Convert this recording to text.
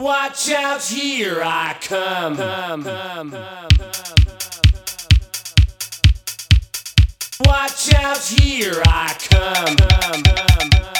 Watch out, here I come. come, come, come Watch out, here I come.